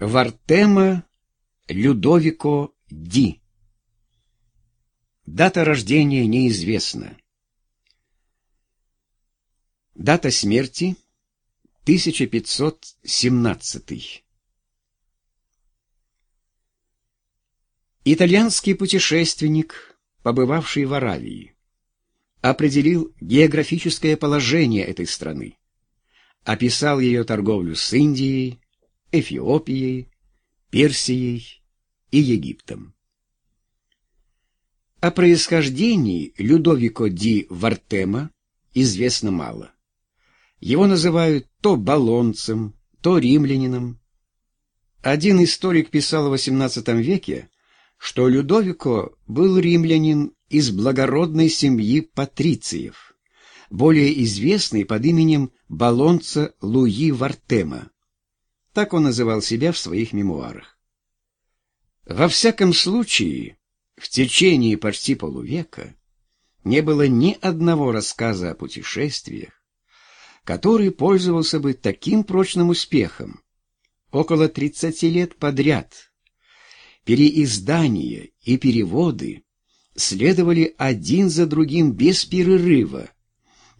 Вартема Людовико Ди. Дата рождения неизвестна. Дата смерти 1517. Итальянский путешественник, побывавший в Аравии, определил географическое положение этой страны, описал ее торговлю с Индией, Эфиопией, Персией и Египтом. О происхождении Людовико ди Вартема известно мало. Его называют то болонцем, то римлянином. Один историк писал в XVIII веке, что Людовико был римлянин из благородной семьи патрициев, более известный под именем болонца Луи Вартема. Так он называл себя в своих мемуарах. Во всяком случае, в течение почти полувека не было ни одного рассказа о путешествиях, который пользовался бы таким прочным успехом. Около 30 лет подряд переиздания и переводы следовали один за другим без перерыва.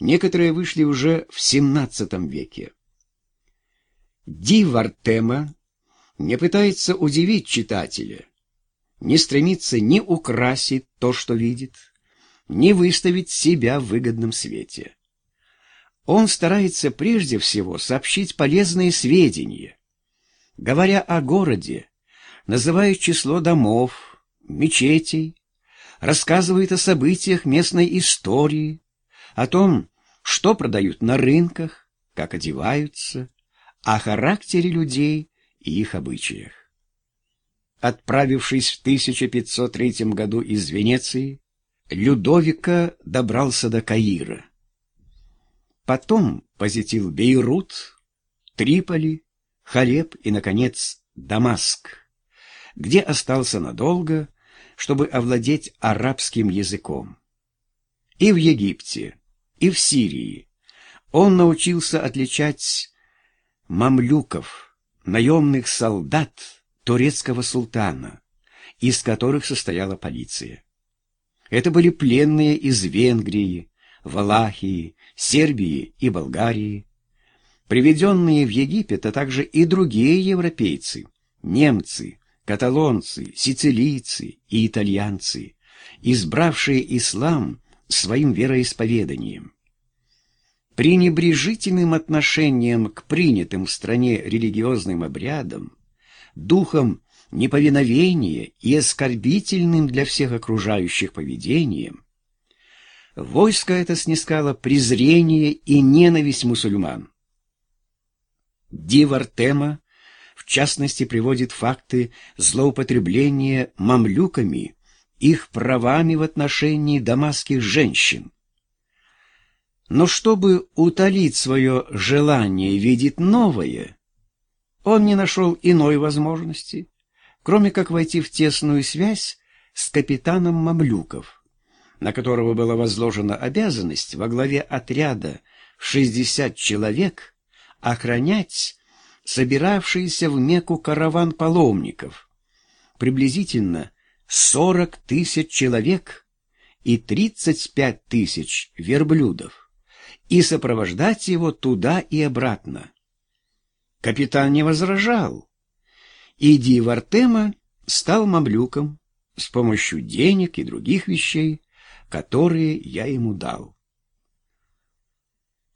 Некоторые вышли уже в XVII веке. Ди Вартема не пытается удивить читателя, не стремится ни украсить то, что видит, ни выставить себя в выгодном свете. Он старается прежде всего сообщить полезные сведения. Говоря о городе, называет число домов, мечетей, рассказывает о событиях местной истории, о том, что продают на рынках, как одеваются, о характере людей и их обычаях. Отправившись в 1503 году из Венеции, Людовика добрался до Каира. Потом посетил Бейрут, Триполи, Халеб и, наконец, Дамаск, где остался надолго, чтобы овладеть арабским языком. И в Египте, и в Сирии он научился отличать мамлюков, наемных солдат турецкого султана, из которых состояла полиция. Это были пленные из Венгрии, Валахии, Сербии и Болгарии, приведенные в Египет, а также и другие европейцы, немцы, каталонцы, сицилийцы и итальянцы, избравшие ислам своим вероисповеданием пренебрежительным отношением к принятым в стране религиозным обрядам, духом неповиновения и оскорбительным для всех окружающих поведением, войско это снискало презрение и ненависть мусульман. Дивартема, в частности, приводит факты злоупотребления мамлюками их правами в отношении дамасских женщин, но чтобы утолить свое желание видеть новое, он не нашел иной возможности, кроме как войти в тесную связь с капитаном Мамлюков, на которого была возложена обязанность во главе отряда в 60 человек охранять собиравшийся в Мекку караван паломников, приблизительно 40 тысяч человек и 35 тысяч верблюдов и сопровождать его туда и обратно. Капитан не возражал. Иди Вартема стал мамлюком с помощью денег и других вещей, которые я ему дал.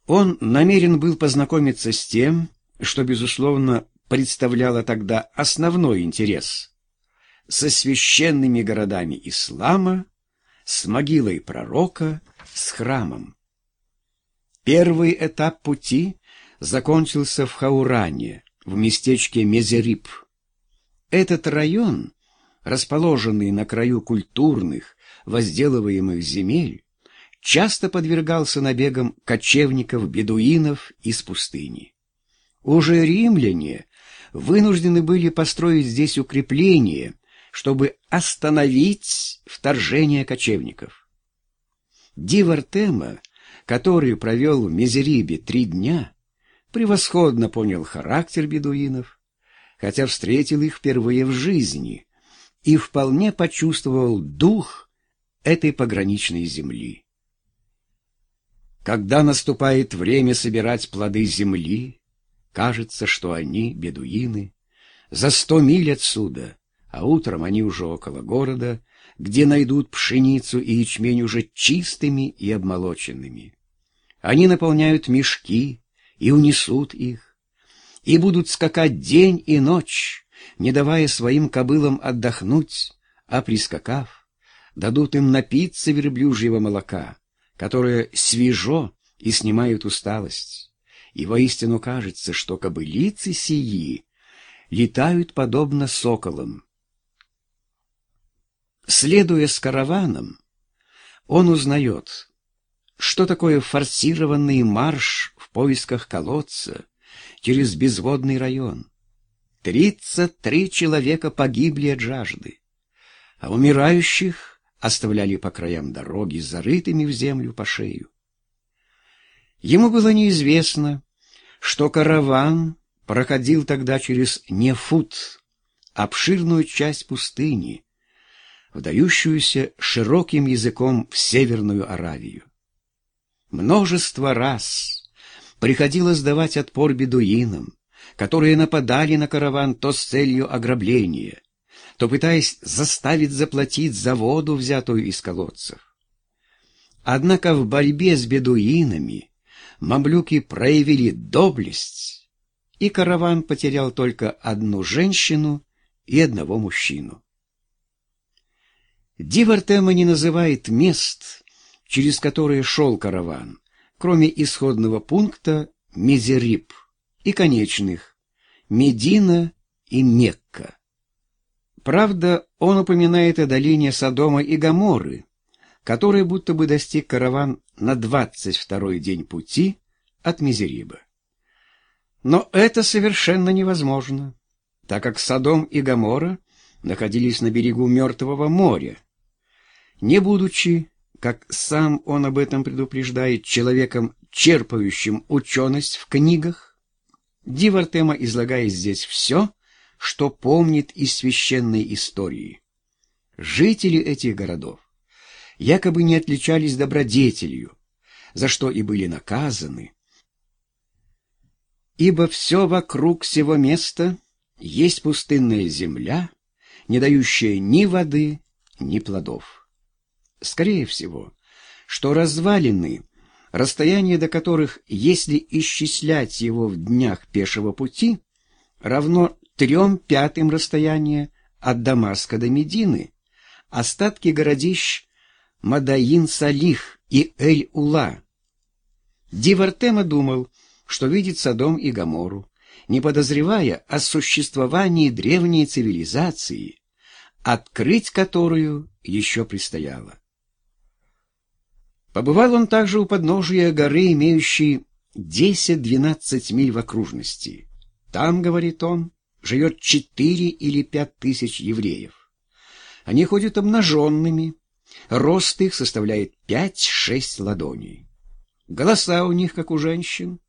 Он намерен был познакомиться с тем, что, безусловно, представляло тогда основной интерес, со священными городами ислама, с могилой пророка, с храмом. Первый этап пути закончился в Хауране, в местечке Мезерип. Этот район, расположенный на краю культурных, возделываемых земель, часто подвергался набегам кочевников-бедуинов из пустыни. Уже римляне вынуждены были построить здесь укрепления, чтобы остановить вторжение кочевников. Дивартема который провел в Мезерибе три дня, превосходно понял характер бедуинов, хотя встретил их впервые в жизни и вполне почувствовал дух этой пограничной земли. Когда наступает время собирать плоды земли, кажется, что они, бедуины, за сто миль отсюда, а утром они уже около города, где найдут пшеницу и ячмень уже чистыми и обмолоченными. Они наполняют мешки и унесут их, и будут скакать день и ночь, не давая своим кобылам отдохнуть, а прискакав, дадут им напиться верблюжьего молока, которое свежо и снимает усталость. И воистину кажется, что кобылицы сии летают подобно соколам. Следуя с караваном, он узнает, что такое форсированный марш в поисках колодца через безводный район. Тридцать три человека погибли от жажды, а умирающих оставляли по краям дороги, зарытыми в землю по шею. Ему было неизвестно, что караван проходил тогда через Нефут, обширную часть пустыни, вдающуюся широким языком в Северную Аравию. Множество раз приходилось давать отпор бедуинам, которые нападали на караван то с целью ограбления, то пытаясь заставить заплатить за воду, взятую из колодцев. Однако в борьбе с бедуинами мамлюки проявили доблесть, и караван потерял только одну женщину и одного мужчину. Дивартема не называет мест, через которые шел караван, кроме исходного пункта Мезериб и конечных Медина и Мекка. Правда, он упоминает о долине Содома и Гоморры, который будто бы достиг караван на двадцать второй день пути от Мизериба. Но это совершенно невозможно, так как Содом и Гоморра находились на берегу Мертвого моря. Не будучи, как сам он об этом предупреждает, человеком, черпающим ученость в книгах, Дивартема излагает здесь все, что помнит из священной истории. Жители этих городов якобы не отличались добродетелью, за что и были наказаны. Ибо все вокруг всего места есть пустынная земля, не дающая ни воды, ни плодов. Скорее всего, что развалины, расстояние до которых, если исчислять его в днях пешего пути, равно трем пятым расстояния от Дамаска до Медины, остатки городищ Мадаин-Салих и Эль-Ула. Дивартема думал, что видит Содом и Гомору, не подозревая о существовании древней цивилизации, открыть которую еще предстояло. Побывал он также у подножия горы, имеющей 10-12 миль в окружности. Там, говорит он, живет четыре или пять тысяч евреев. Они ходят обнаженными, рост их составляет пять-шесть ладоней. Голоса у них, как у женщин.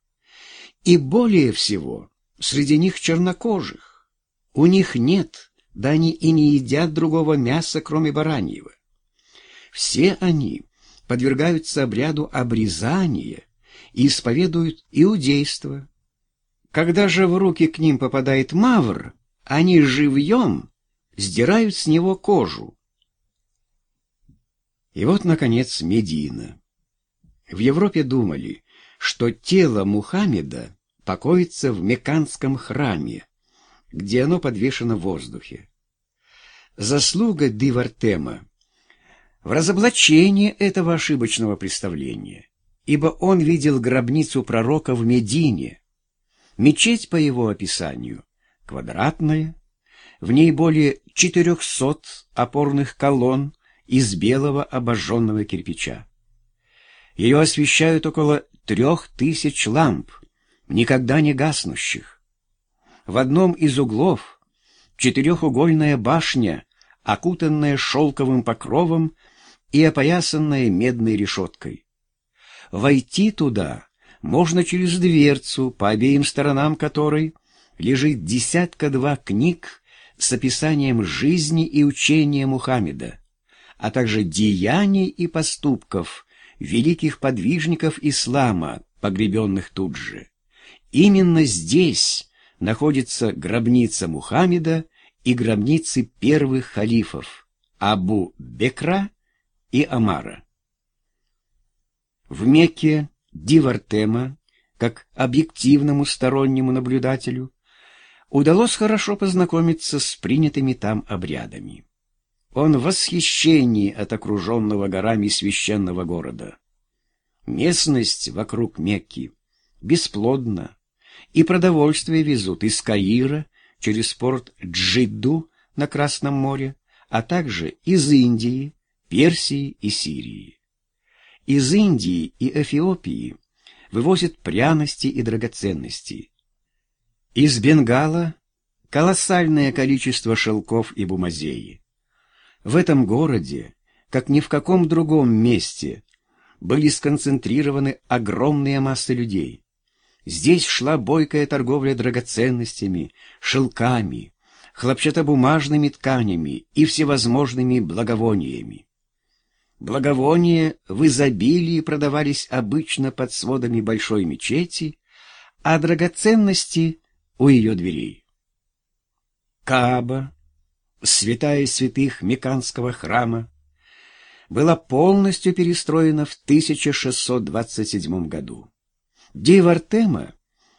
И более всего, среди них чернокожих. У них нет, да они и не едят другого мяса, кроме бараньего. Все они подвергаются обряду обрезания и исповедуют иудейство, когда же в руки к ним попадает мавр, они живьем сдирают с него кожу. И вот, наконец, Медина. В Европе думали, что тело Мухаммеда покоится в Мекканском храме, где оно подвешено в воздухе. Заслуга Дивартема в разоблачении этого ошибочного представления, ибо он видел гробницу пророка в Медине, Мечеть, по его описанию, квадратная, в ней более 400 опорных колонн из белого обожженного кирпича. Ее освещают около трех тысяч ламп, никогда не гаснущих. В одном из углов четырехугольная башня, окутанная шелковым покровом и опоясанная медной решеткой. Войти туда можно через дверцу, по обеим сторонам которой лежит десятка-два книг с описанием жизни и учения Мухаммеда, а также деяний и поступков великих подвижников ислама, погребенных тут же. Именно здесь находится гробница Мухаммеда и гробницы первых халифов Абу Бекра и Амара. В Мекке Дивартема, как объективному стороннему наблюдателю, удалось хорошо познакомиться с принятыми там обрядами. Он в восхищении от окруженного горами священного города. Местность вокруг Мекки бесплодна, и продовольствие везут из Каира через порт Джидду на Красном море, а также из Индии, Персии и Сирии. Из Индии и Эфиопии вывозят пряности и драгоценности. Из Бенгала колоссальное количество шелков и бумазеи. В этом городе, как ни в каком другом месте, были сконцентрированы огромные массы людей. Здесь шла бойкая торговля драгоценностями, шелками, хлопчатобумажными тканями и всевозможными благовониями. Благовония в изобилии продавались обычно под сводами большой мечети, а драгоценности — у ее дверей. Кааба, святая святых Меканского храма, была полностью перестроена в 1627 году. Дейвартема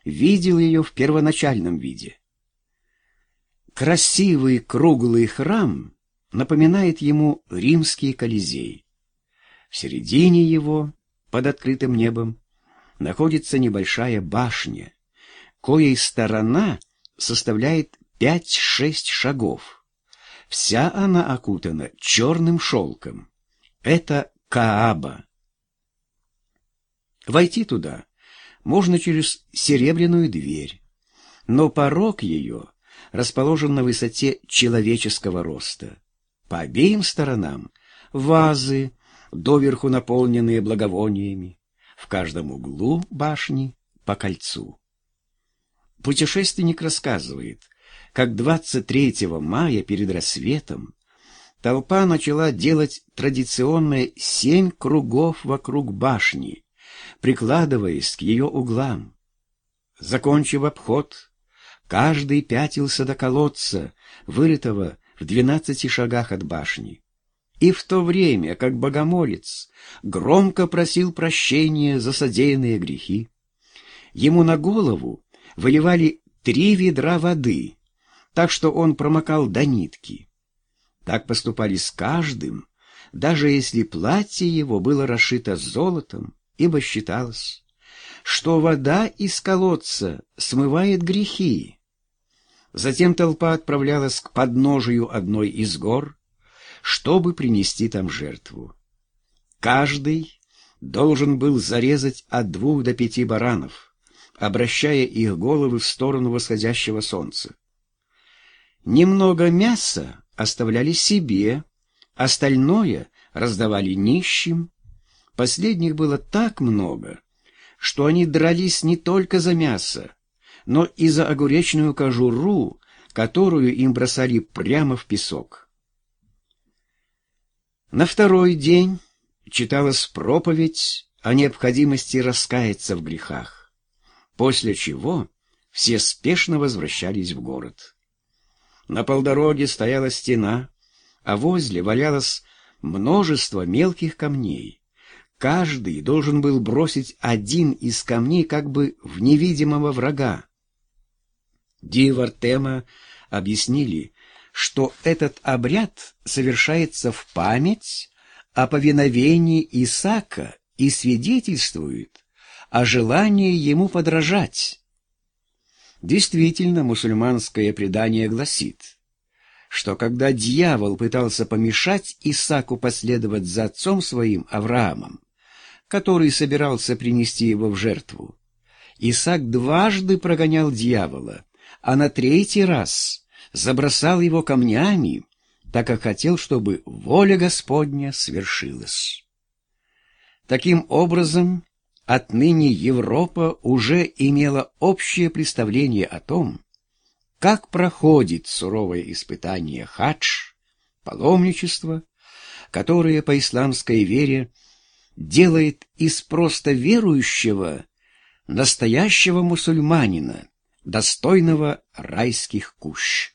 видел ее в первоначальном виде. Красивый круглый храм напоминает ему римский Колизей. В середине его, под открытым небом, находится небольшая башня, коей сторона составляет пять-шесть шагов. Вся она окутана черным шелком. Это Кааба. Войти туда можно через серебряную дверь, но порог ее расположен на высоте человеческого роста. По обеим сторонам вазы, доверху наполненные благовониями, в каждом углу башни по кольцу. Путешественник рассказывает, как 23 мая перед рассветом толпа начала делать традиционные семь кругов вокруг башни, прикладываясь к ее углам. Закончив обход, каждый пятился до колодца, вырытого в двенадцати шагах от башни. И в то время, как богомолец громко просил прощения за содеянные грехи, ему на голову выливали три ведра воды, так что он промокал до нитки. Так поступали с каждым, даже если платье его было расшито золотом, ибо считалось, что вода из колодца смывает грехи. Затем толпа отправлялась к подножию одной из гор, чтобы принести там жертву. Каждый должен был зарезать от двух до пяти баранов, обращая их головы в сторону восходящего солнца. Немного мяса оставляли себе, остальное раздавали нищим. Последних было так много, что они дрались не только за мясо, но и за огуречную кожуру, которую им бросали прямо в песок. На второй день читалась проповедь о необходимости раскаяться в грехах, после чего все спешно возвращались в город. На полдороге стояла стена, а возле валялось множество мелких камней. Каждый должен был бросить один из камней как бы в невидимого врага. Дивартема объяснили, что этот обряд совершается в память о повиновении Исаака и свидетельствует о желании ему подражать. Действительно, мусульманское предание гласит, что когда дьявол пытался помешать Исааку последовать за отцом своим Авраамом, который собирался принести его в жертву, Исаак дважды прогонял дьявола, а на третий раз забросал его камнями, так как хотел, чтобы воля Господня свершилась. Таким образом, отныне Европа уже имела общее представление о том, как проходит суровое испытание хадж, паломничество, которое по исламской вере делает из просто верующего настоящего мусульманина, достойного райских кущ.